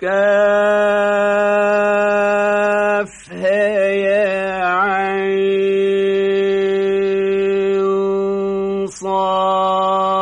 كافها يا عين صاد.